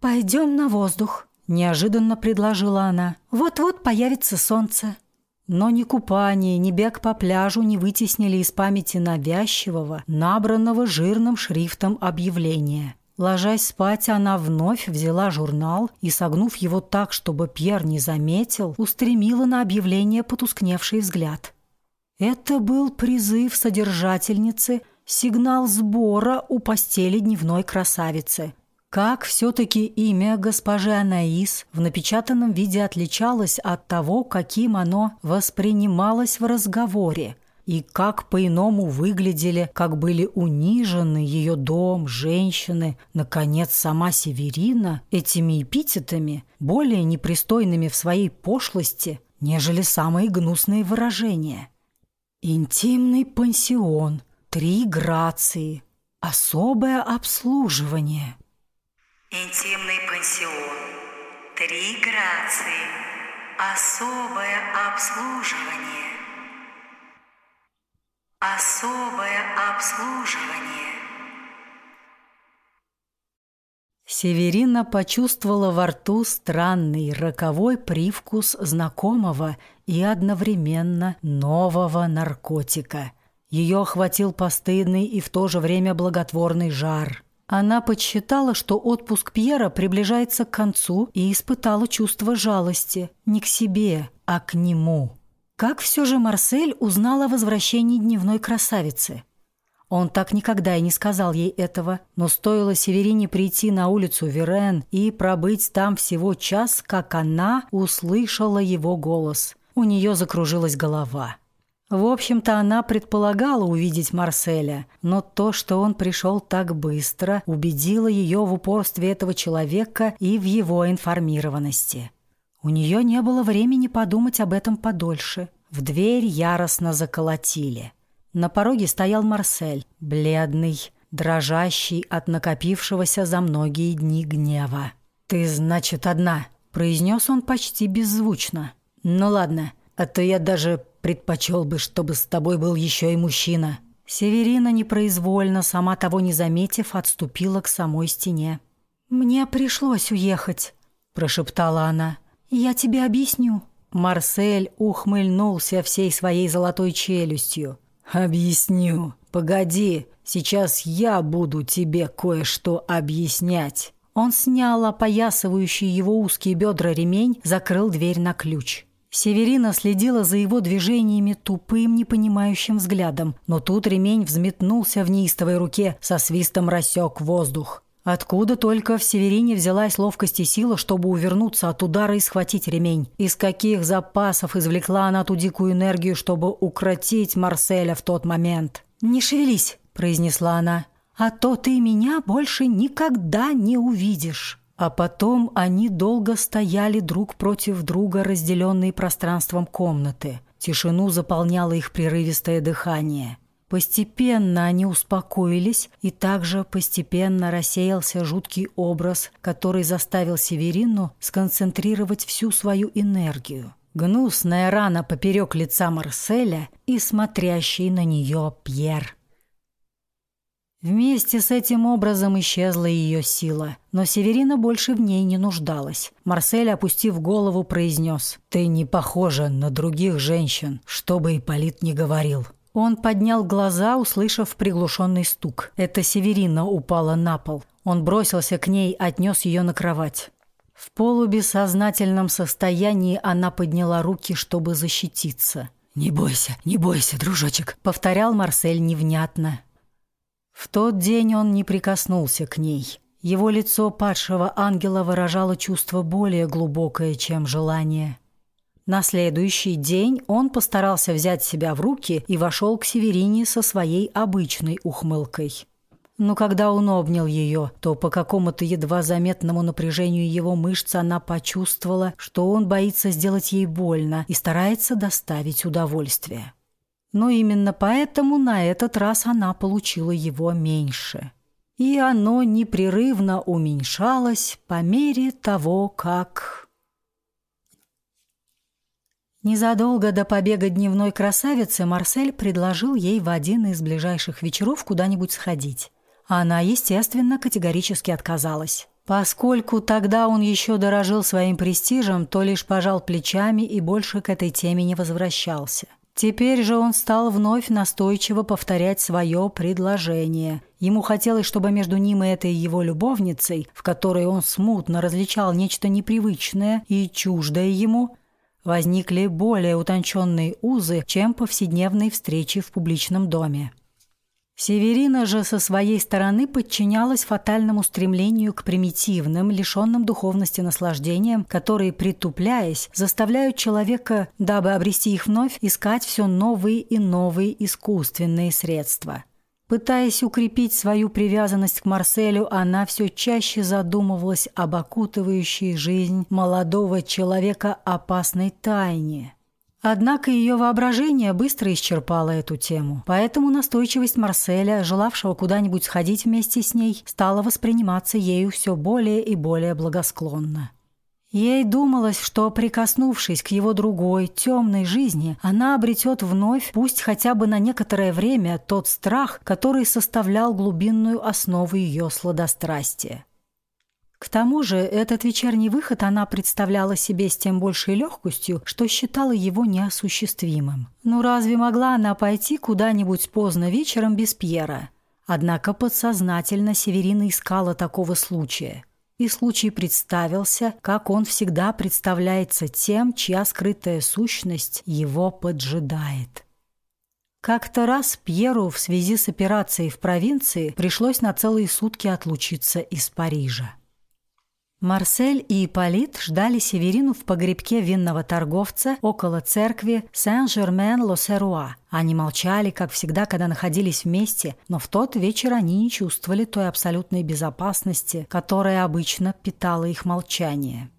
«Пойдем на воздух», – неожиданно предложила она. «Вот-вот появится солнце». Но ни купание, ни бег по пляжу не вытеснили из памяти навязчивого, набранного жирным шрифтом объявления – Ложась спать, она вновь взяла журнал и, согнув его так, чтобы Пьер не заметил, устремила на объявление потускневший взгляд. Это был призыв содержательницы, сигнал сбора у постели дневной красавицы. Как все-таки имя госпожи Анаис в напечатанном виде отличалось от того, каким оно воспринималось в разговоре, и как по-иному выглядели, как были унижены ее дом, женщины, наконец, сама Северина этими эпитетами, более непристойными в своей пошлости, нежели самые гнусные выражения. Интимный пансион, три грации, особое обслуживание. Интимный пансион, три грации, особое обслуживание. Особое обслуживание. Северина почувствовала во рту странный роковой привкус знакомого и одновременно нового наркотика. Ее охватил постыдный и в то же время благотворный жар. Она подсчитала, что отпуск Пьера приближается к концу и испытала чувство жалости не к себе, а к нему. Как все же Марсель узнал о возвращении дневной красавицы? Он так никогда и не сказал ей этого, но стоило Северине прийти на улицу Верен и пробыть там всего час, как она услышала его голос. У нее закружилась голова. В общем-то, она предполагала увидеть Марселя, но то, что он пришел так быстро, убедило ее в упорстве этого человека и в его информированности. У нее не было времени подумать об этом подольше. В дверь яростно заколотили. На пороге стоял Марсель, бледный, дрожащий от накопившегося за многие дни гнева. «Ты, значит, одна», — произнес он почти беззвучно. «Ну ладно, а то я даже предпочел бы, чтобы с тобой был еще и мужчина». Северина непроизвольно, сама того не заметив, отступила к самой стене. «Мне пришлось уехать», — прошептала она. «Я тебе объясню». Марсель ухмыльнулся всей своей золотой челюстью. «Объясню. Погоди, сейчас я буду тебе кое-что объяснять». Он снял опоясывающий его узкие бедра ремень, закрыл дверь на ключ. Северина следила за его движениями тупым, непонимающим взглядом, но тут ремень взметнулся в неистовой руке, со свистом рассек воздух. Откуда только в Северине взялась ловкость и сила, чтобы увернуться от удара и схватить ремень? Из каких запасов извлекла она ту дикую энергию, чтобы укротить Марселя в тот момент? «Не шевелись», – произнесла она, – «а то ты меня больше никогда не увидишь». А потом они долго стояли друг против друга, разделенные пространством комнаты. Тишину заполняло их прерывистое дыхание. Постепенно они успокоились, и также постепенно рассеялся жуткий образ, который заставил Северину сконцентрировать всю свою энергию. Гнусная рана поперек лица Марселя и смотрящий на нее Пьер. Вместе с этим образом исчезла ее сила, но Северина больше в ней не нуждалась. Марсель, опустив голову, произнес «Ты не похожа на других женщин, что бы Ипполит не говорил». Он поднял глаза, услышав приглушенный стук. Это Северина упала на пол. Он бросился к ней, отнес ее на кровать. В полубессознательном состоянии она подняла руки, чтобы защититься. «Не бойся, не бойся, дружочек», — повторял Марсель невнятно. В тот день он не прикоснулся к ней. Его лицо падшего ангела выражало чувство более глубокое, чем желание. На следующий день он постарался взять себя в руки и вошел к Северине со своей обычной ухмылкой. Но когда он обнял ее, то по какому-то едва заметному напряжению его мышц она почувствовала, что он боится сделать ей больно и старается доставить удовольствие. Но именно поэтому на этот раз она получила его меньше. И оно непрерывно уменьшалось по мере того, как... Незадолго до побега дневной красавицы Марсель предложил ей в один из ближайших вечеров куда-нибудь сходить. Она, естественно, категорически отказалась. Поскольку тогда он еще дорожил своим престижем, то лишь пожал плечами и больше к этой теме не возвращался. Теперь же он стал вновь настойчиво повторять свое предложение. Ему хотелось, чтобы между ним и этой его любовницей, в которой он смутно различал нечто непривычное и чуждое ему, возникли более утонченные узы, чем повседневные встречи в публичном доме. Северина же со своей стороны подчинялась фатальному стремлению к примитивным, лишенным духовности наслаждениям, которые, притупляясь, заставляют человека, дабы обрести их вновь, искать все новые и новые искусственные средства. Пытаясь укрепить свою привязанность к Марселю, она все чаще задумывалась об окутывающей жизнь молодого человека опасной тайне – Однако ее воображение быстро исчерпало эту тему, поэтому настойчивость Марселя, желавшего куда-нибудь сходить вместе с ней, стала восприниматься ею все более и более благосклонно. Ей думалось, что, прикоснувшись к его другой, темной жизни, она обретет вновь, пусть хотя бы на некоторое время, тот страх, который составлял глубинную основу ее сладострастия. К тому же этот вечерний выход она представляла себе с тем большей легкостью, что считала его неосуществимым. Ну разве могла она пойти куда-нибудь поздно вечером без Пьера? Однако подсознательно Северина искала такого случая. И случай представился, как он всегда представляется тем, чья скрытая сущность его поджидает. Как-то раз Пьеру в связи с операцией в провинции пришлось на целые сутки отлучиться из Парижа. Марсель и Ипполит ждали Северину в погребке винного торговца около церкви Сен-Жермен-Ло-Серуа. Они молчали, как всегда, когда находились вместе, но в тот вечер они не чувствовали той абсолютной безопасности, которая обычно питала их молчание.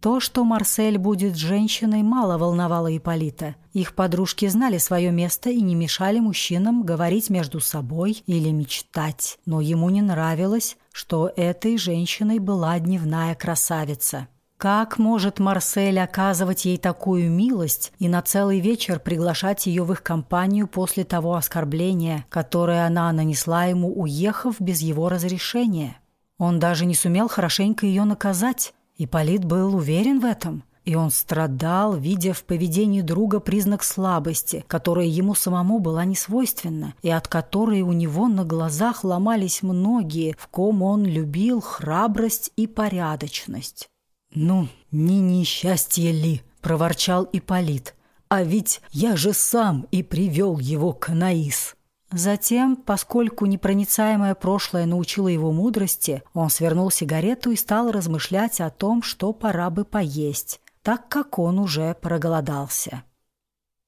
То, что Марсель будет женщиной, мало волновало Ипполита. Их подружки знали свое место и не мешали мужчинам говорить между собой или мечтать. Но ему не нравилось, что этой женщиной была дневная красавица. Как может Марсель оказывать ей такую милость и на целый вечер приглашать ее в их компанию после того оскорбления, которое она нанесла ему, уехав без его разрешения? Он даже не сумел хорошенько ее наказать. И Полит был уверен в этом, и он страдал, видя в поведении друга признак слабости, которая ему самому была несвойственна, и от которой у него на глазах ломались многие, в ком он любил храбрость и порядочность. «Ну, не несчастье ли?» – проворчал Ипполит. «А ведь я же сам и привел его к Анаис». Затем, поскольку непроницаемое прошлое научило его мудрости, он свернул сигарету и стал размышлять о том, что пора бы поесть, так как он уже проголодался.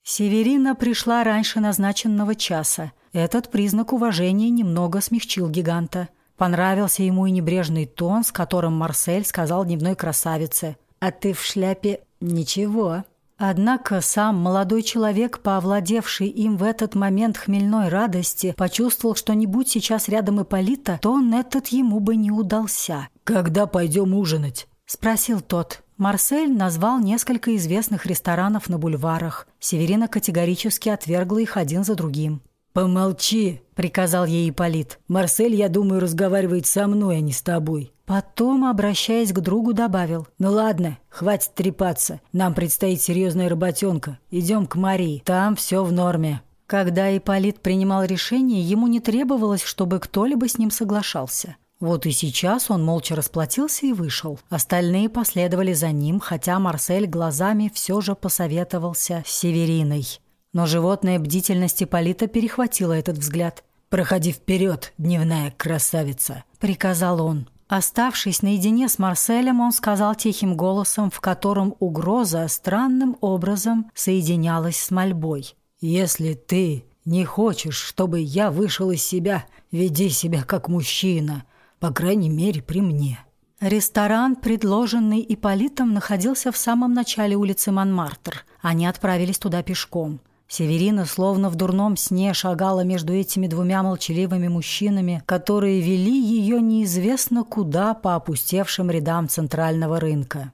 Северина пришла раньше назначенного часа. Этот признак уважения немного смягчил гиганта. Понравился ему и небрежный тон, с которым Марсель сказал дневной красавице. «А ты в шляпе ничего». Однако сам молодой человек, повладевший им в этот момент хмельной радости, почувствовал, что не будь сейчас рядом Ипполита, то он этот ему бы не удался. «Когда пойдем ужинать?» – спросил тот. Марсель назвал несколько известных ресторанов на бульварах. Северина категорически отвергла их один за другим. «Помолчи», – приказал ей Ипполит. «Марсель, я думаю, разговаривает со мной, а не с тобой». Потом, обращаясь к другу, добавил. «Ну ладно, хватит трепаться. Нам предстоит серьезная работенка. Идем к Марии. Там все в норме». Когда Ипполит принимал решение, ему не требовалось, чтобы кто-либо с ним соглашался. Вот и сейчас он молча расплатился и вышел. Остальные последовали за ним, хотя Марсель глазами все же посоветовался с Севериной. Но животная бдительность Ипполита перехватила этот взгляд. «Проходи вперед, дневная красавица», — приказал он. Оставшись наедине с Марселем, он сказал тихим голосом, в котором угроза странным образом соединялась с мольбой. «Если ты не хочешь, чтобы я вышел из себя, веди себя как мужчина, по крайней мере, при мне». Ресторан, предложенный Ипполитом, находился в самом начале улицы Монмартр. Они отправились туда пешком. Северина словно в дурном сне шагала между этими двумя молчаливыми мужчинами, которые вели ее неизвестно куда по опустевшим рядам центрального рынка.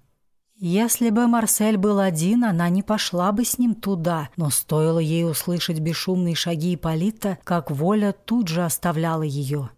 Если бы Марсель был один, она не пошла бы с ним туда, но стоило ей услышать бесшумные шаги Ипполита, как воля тут же оставляла ее.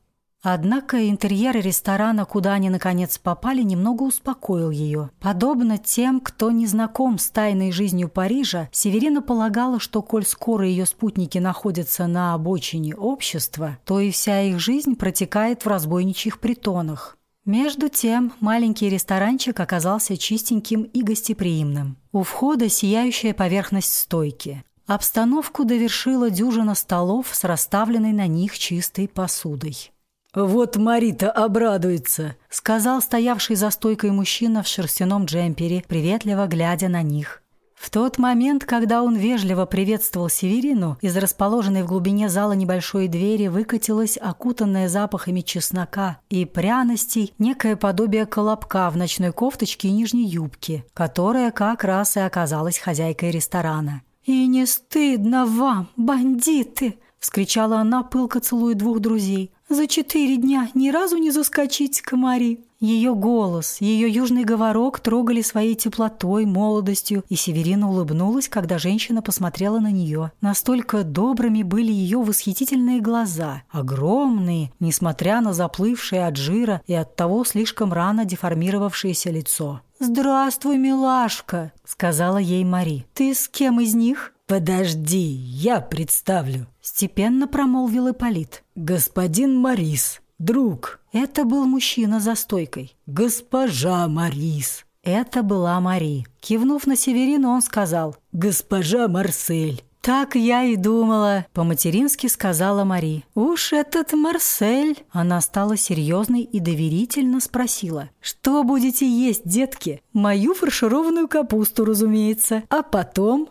Однако интерьер ресторана, куда они наконец попали, немного успокоил ее. Подобно тем, кто не знаком с тайной жизнью Парижа, Северина полагала, что коль скоро ее спутники находятся на обочине общества, то и вся их жизнь протекает в разбойничьих притонах. Между тем маленький ресторанчик оказался чистеньким и гостеприимным. У входа сияющая поверхность стойки. Обстановку довершила дюжина столов с расставленной на них чистой посудой. «Вот Марита обрадуется», — сказал стоявший за стойкой мужчина в шерстяном джемпере, приветливо глядя на них. В тот момент, когда он вежливо приветствовал Северину, из расположенной в глубине зала небольшой двери выкатилась окутанная запахами чеснока и пряностей некое подобие колобка в ночной кофточке и нижней юбке, которая как раз и оказалась хозяйкой ресторана. «И не стыдно вам, бандиты!» – вскричала она, пылко целуя двух друзей. «За четыре дня ни разу не заскочить к Мари!» Ее голос, ее южный говорок трогали своей теплотой, молодостью, и Северина улыбнулась, когда женщина посмотрела на нее. Настолько добрыми были ее восхитительные глаза, огромные, несмотря на заплывшее от жира и от того слишком рано деформировавшееся лицо. «Здравствуй, милашка», — сказала ей Мари. «Ты с кем из них?» «Подожди, я представлю», — степенно промолвил Ипполит. «Господин Марис, друг». Это был мужчина за стойкой. «Госпожа Марис». Это была Мари. Кивнув на Северину, он сказал «Госпожа Марсель». «Так я и думала», — по-матерински сказала Мари. «Уж этот Марсель!» Она стала серьезной и доверительно спросила. «Что будете есть, детки?» «Мою фаршированную капусту, разумеется. А потом...»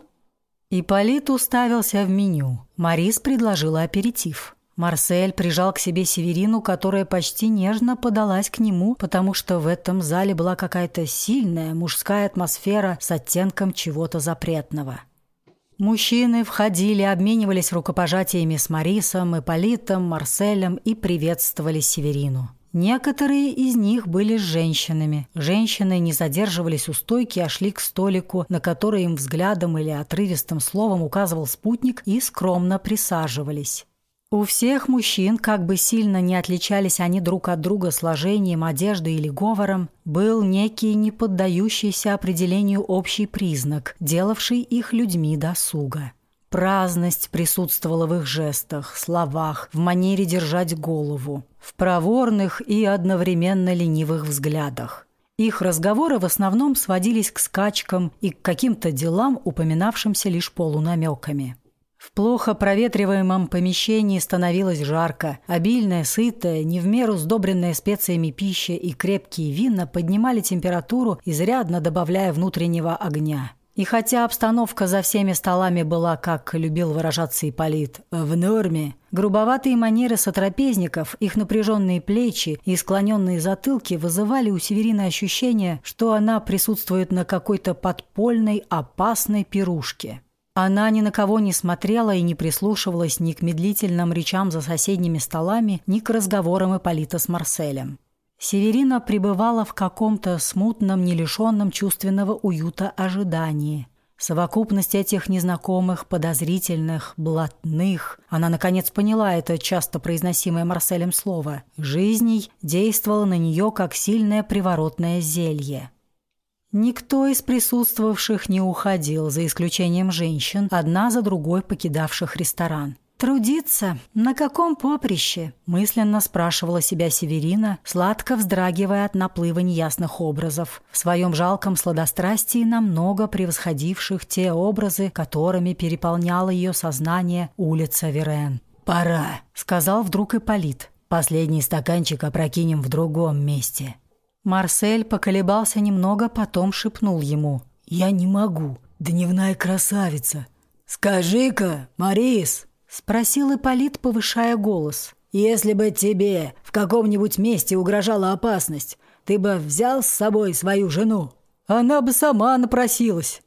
Ипполит уставился в меню. Марис предложила аперитив. Марсель прижал к себе Северину, которая почти нежно подалась к нему, потому что в этом зале была какая-то сильная мужская атмосфера с оттенком чего-то запретного. Мужчины входили, обменивались рукопожатиями с Марисом, Ипполитом, Марселем и приветствовали Северину. Некоторые из них были с женщинами. Женщины не задерживались у стойки, а шли к столику, на который им взглядом или отрывистым словом указывал спутник, и скромно присаживались. У всех мужчин, как бы сильно не отличались они друг от друга сложением, одеждой или говором, был некий неподдающийся определению общий признак, делавший их людьми досуга. Праздность присутствовала в их жестах, словах, в манере держать голову, в проворных и одновременно ленивых взглядах. Их разговоры в основном сводились к скачкам и к каким-то делам, упоминавшимся лишь полунамеками. В плохо проветриваемом помещении становилось жарко. Обильная, сытая, не в меру сдобренная специями пища и крепкие вина поднимали температуру, изрядно добавляя внутреннего огня. И хотя обстановка за всеми столами была, как любил выражаться Ипполит, в норме, грубоватые манеры сотрапезников, их напряженные плечи и склоненные затылки вызывали у Северины ощущение, что она присутствует на какой-то подпольной опасной пирушке. Она ни на кого не смотрела и не прислушивалась ни к медлительным речам за соседними столами, ни к разговорам Ипполита с Марселем. Северина пребывала в каком-то смутном, не лишенном чувственного уюта ожидании. Совокупность этих незнакомых, подозрительных, блатных, она, наконец, поняла это часто произносимое Марселем слово, жизней действовала на нее как сильное приворотное зелье. Никто из присутствовавших не уходил, за исключением женщин, одна за другой покидавших ресторан. «Трудиться? На каком поприще?» – мысленно спрашивала себя Северина, сладко вздрагивая от наплыва неясных образов, в своем жалком сладострастии намного превосходивших те образы, которыми переполняла ее сознание улица Верен. «Пора», – сказал вдруг Ипполит. «Последний стаканчик опрокинем в другом месте». Марсель поколебался немного, потом шепнул ему. «Я не могу. Дневная красавица». «Скажи-ка, Марис!» – спросил Ипполит, повышая голос. «Если бы тебе в каком-нибудь месте угрожала опасность, ты бы взял с собой свою жену?» «Она бы сама напросилась».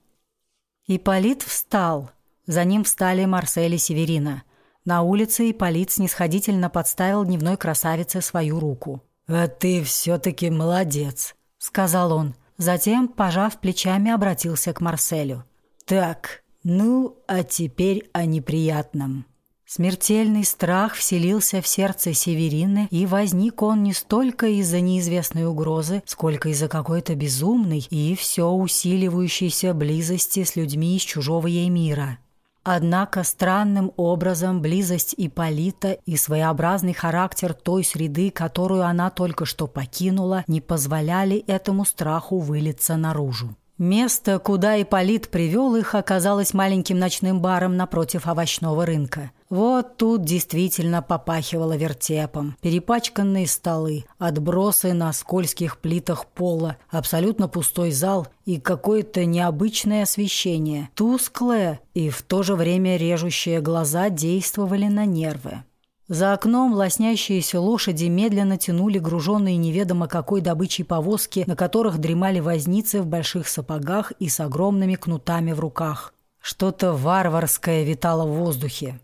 Ипполит встал. За ним встали Марсель и Северина. На улице Ипполит снисходительно подставил дневной красавице свою руку. «А ты все-таки молодец», — сказал он. Затем, пожав плечами, обратился к Марселю. «Так, ну, а теперь о неприятном». Смертельный страх вселился в сердце Северины, и возник он не столько из-за неизвестной угрозы, сколько из-за какой-то безумной и все усиливающейся близости с людьми из чужого ей мира. Однако странным образом близость Иполита и своеобразный характер той среды, которую она только что покинула, не позволяли этому страху вылиться наружу. Место, куда Ипполит привел их, оказалось маленьким ночным баром напротив овощного рынка. Вот тут действительно попахивало вертепом. Перепачканные столы, отбросы на скользких плитах пола, абсолютно пустой зал и какое-то необычное освещение. Тусклое и в то же время режущее глаза действовали на нервы. За окном лоснящиеся лошади медленно тянули груженные неведомо какой добычей повозки, на которых дремали возницы в больших сапогах и с огромными кнутами в руках. Что-то варварское витало в воздухе.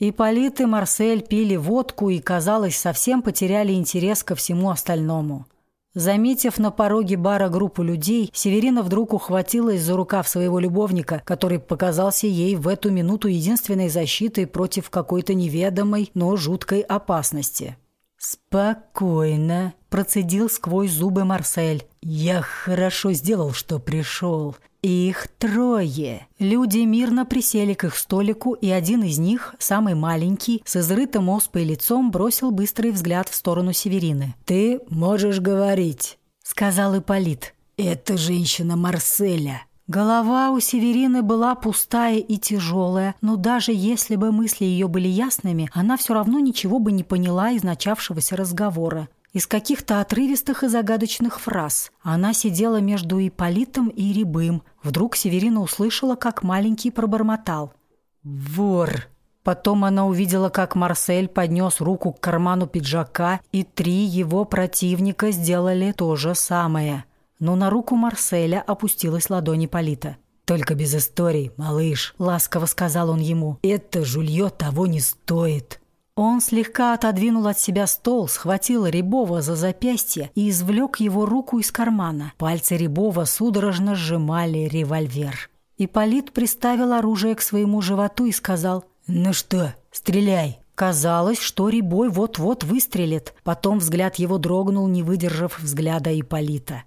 Ипполит и Марсель пили водку и, казалось, совсем потеряли интерес ко всему остальному – Заметив на пороге бара группу людей, Северина вдруг ухватилась за рукав своего любовника, который показался ей в эту минуту единственной защитой против какой-то неведомой, но жуткой опасности. «Спокойно», – процедил сквозь зубы Марсель. «Я хорошо сделал, что пришел. Их трое. Люди мирно присели к их столику, и один из них, самый маленький, с изрытым оспой лицом, бросил быстрый взгляд в сторону Северины. «Ты можешь говорить», — сказал Ипполит. «Это женщина Марселя». Голова у Северины была пустая и тяжелая, но даже если бы мысли ее были ясными, она все равно ничего бы не поняла из начавшегося разговора из каких-то отрывистых и загадочных фраз. Она сидела между Иполитом и Рябым. Вдруг Северина услышала, как маленький пробормотал. «Вор!» Потом она увидела, как Марсель поднес руку к карману пиджака, и три его противника сделали то же самое. Но на руку Марселя опустилась ладонь Ипполита. «Только без историй, малыш», — ласково сказал он ему. «Это жулье того не стоит». Он слегка отодвинул от себя стол, схватил Рябова за запястье и извлек его руку из кармана. Пальцы Рябова судорожно сжимали револьвер. Ипполит приставил оружие к своему животу и сказал «Ну что, стреляй!» Казалось, что Рябой вот-вот выстрелит. Потом взгляд его дрогнул, не выдержав взгляда Ипполита.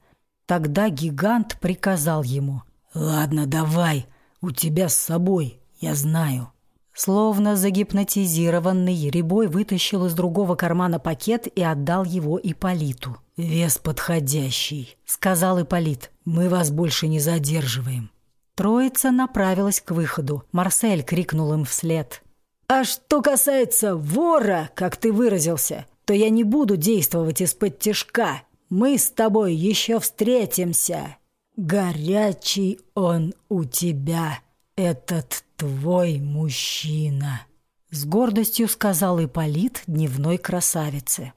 Тогда гигант приказал ему «Ладно, давай, у тебя с собой, я знаю». Словно загипнотизированный, Рябой вытащил из другого кармана пакет и отдал его Иполиту. «Вес подходящий», — сказал Иполит. «Мы вас больше не задерживаем». Троица направилась к выходу. Марсель крикнул им вслед. «А что касается вора, как ты выразился, то я не буду действовать из-под тяжка. Мы с тобой еще встретимся. Горячий он у тебя, этот твой мужчина», — с гордостью сказал Ипполит дневной красавице.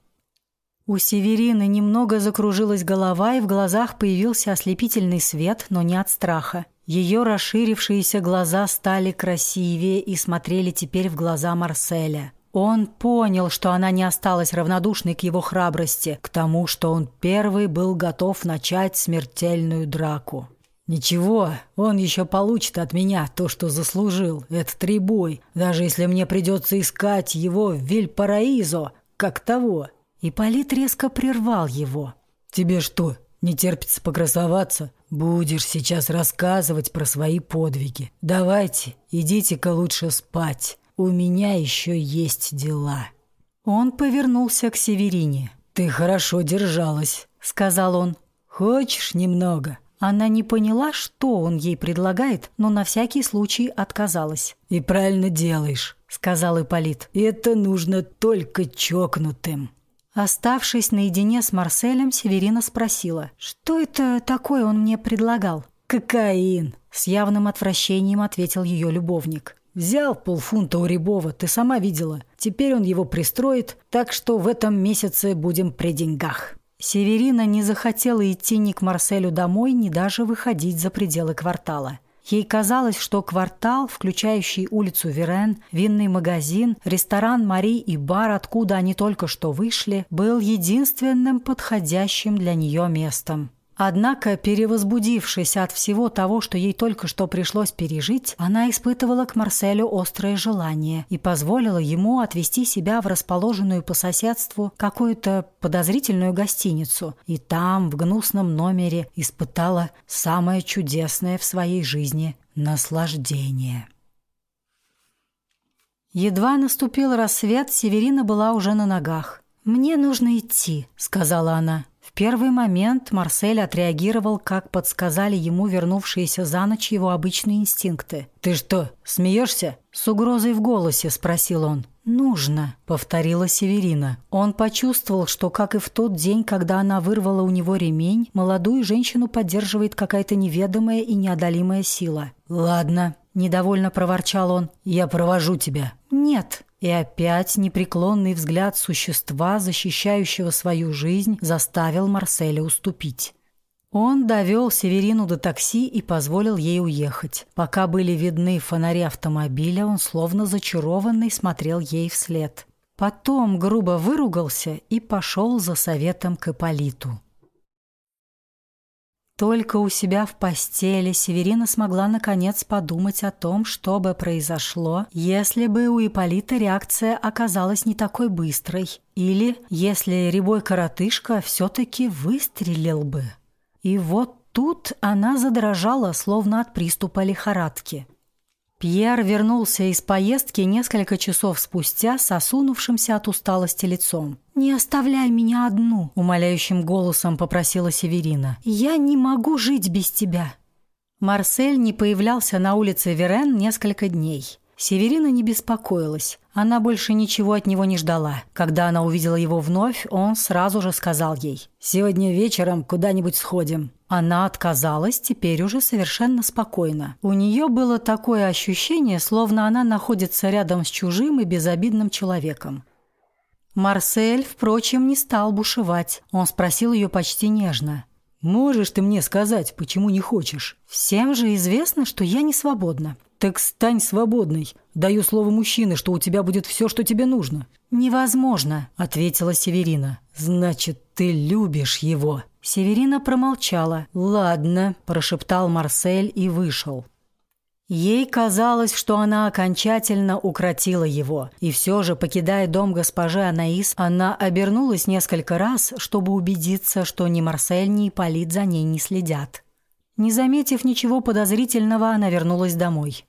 У Северины немного закружилась голова, и в глазах появился ослепительный свет, но не от страха. Ее расширившиеся глаза стали красивее и смотрели теперь в глаза Марселя. Он понял, что она не осталась равнодушной к его храбрости, к тому, что он первый был готов начать смертельную драку. «Ничего, он еще получит от меня то, что заслужил, этот ребой, даже если мне придется искать его в Вильпараизо, как того». И Полит резко прервал его. «Тебе что, не терпится покрасоваться? Будешь сейчас рассказывать про свои подвиги. Давайте, идите-ка лучше спать. У меня еще есть дела». Он повернулся к Северине. «Ты хорошо держалась», — сказал он. «Хочешь немного?» Она не поняла, что он ей предлагает, но на всякий случай отказалась. «И правильно делаешь», — сказал Ипполит. «Это нужно только чокнутым». Оставшись наедине с Марселем, Северина спросила, «Что это такое он мне предлагал?» «Кокаин», — с явным отвращением ответил ее любовник. «Взял полфунта у Рябова, ты сама видела. Теперь он его пристроит, так что в этом месяце будем при деньгах». Северина не захотела идти ни к Марселю домой, ни даже выходить за пределы квартала. Ей казалось, что квартал, включающий улицу Верен, винный магазин, ресторан Мари и бар, откуда они только что вышли, был единственным подходящим для нее местом. Однако, перевозбудившись от всего того, что ей только что пришлось пережить, она испытывала к Марселю острое желание и позволила ему отвезти себя в расположенную по соседству какую-то подозрительную гостиницу, и там, в гнусном номере, испытала самое чудесное в своей жизни наслаждение. Едва наступил рассвет, Северина была уже на ногах. «Мне нужно идти», — сказала она. Первый момент Марсель отреагировал, как подсказали ему вернувшиеся за ночь его обычные инстинкты. «Ты что, смеешься?» С угрозой в голосе спросил он. «Нужно», — повторила Северина. Он почувствовал, что, как и в тот день, когда она вырвала у него ремень, молодую женщину поддерживает какая-то неведомая и неодолимая сила. «Ладно», Недовольно проворчал он. «Я провожу тебя». «Нет». И опять непреклонный взгляд существа, защищающего свою жизнь, заставил Марселя уступить. Он довел Северину до такси и позволил ей уехать. Пока были видны фонари автомобиля, он словно зачарованный смотрел ей вслед. Потом грубо выругался и пошел за советом к Ипполиту. Только у себя в постели Северина смогла наконец подумать о том, что бы произошло, если бы у Иполита реакция оказалась не такой быстрой, или если рябой коротышка все-таки выстрелил бы. И вот тут она задрожала, словно от приступа лихорадки. Пьер вернулся из поездки несколько часов спустя с осунувшимся от усталости лицом. «Не оставляй меня одну», — умоляющим голосом попросила Северина. «Я не могу жить без тебя». Марсель не появлялся на улице Верен несколько дней. Северина не беспокоилась. Она больше ничего от него не ждала. Когда она увидела его вновь, он сразу же сказал ей «Сегодня вечером куда-нибудь сходим». Она отказалась теперь уже совершенно спокойно. У нее было такое ощущение, словно она находится рядом с чужим и безобидным человеком. Марсель, впрочем, не стал бушевать. Он спросил ее почти нежно. «Можешь ты мне сказать, почему не хочешь?» «Всем же известно, что я не свободна. «Так стань свободной. Даю слово мужчины, что у тебя будет все, что тебе нужно». «Невозможно», — ответила Северина. «Значит, ты любишь его». Северина промолчала. «Ладно», — прошептал Марсель и вышел. Ей казалось, что она окончательно укротила его, и все же, покидая дом госпожи Анаис, она обернулась несколько раз, чтобы убедиться, что ни Марсель, ни Полит за ней не следят. Не заметив ничего подозрительного, она вернулась домой.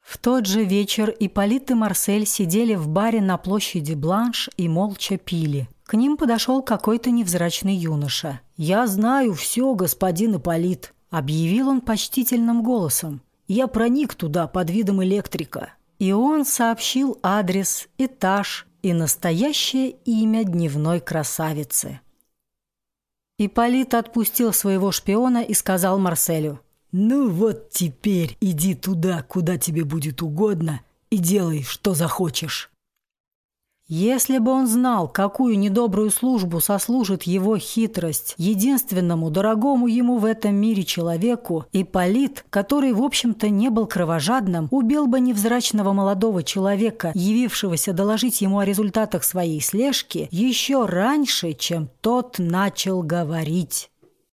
В тот же вечер Ипполит и Марсель сидели в баре на площади Бланш и молча пили. К ним подошел какой-то невзрачный юноша. «Я знаю все, господин Ипполит», — объявил он почтительным голосом. «Я проник туда под видом электрика». И он сообщил адрес, этаж и настоящее имя дневной красавицы. Ипполит отпустил своего шпиона и сказал Марселю. «Ну вот теперь иди туда, куда тебе будет угодно, и делай, что захочешь». Если бы он знал, какую недобрую службу сослужит его хитрость единственному дорогому ему в этом мире человеку, Ипполит, который, в общем-то, не был кровожадным, убил бы невзрачного молодого человека, явившегося доложить ему о результатах своей слежки, еще раньше, чем тот начал говорить.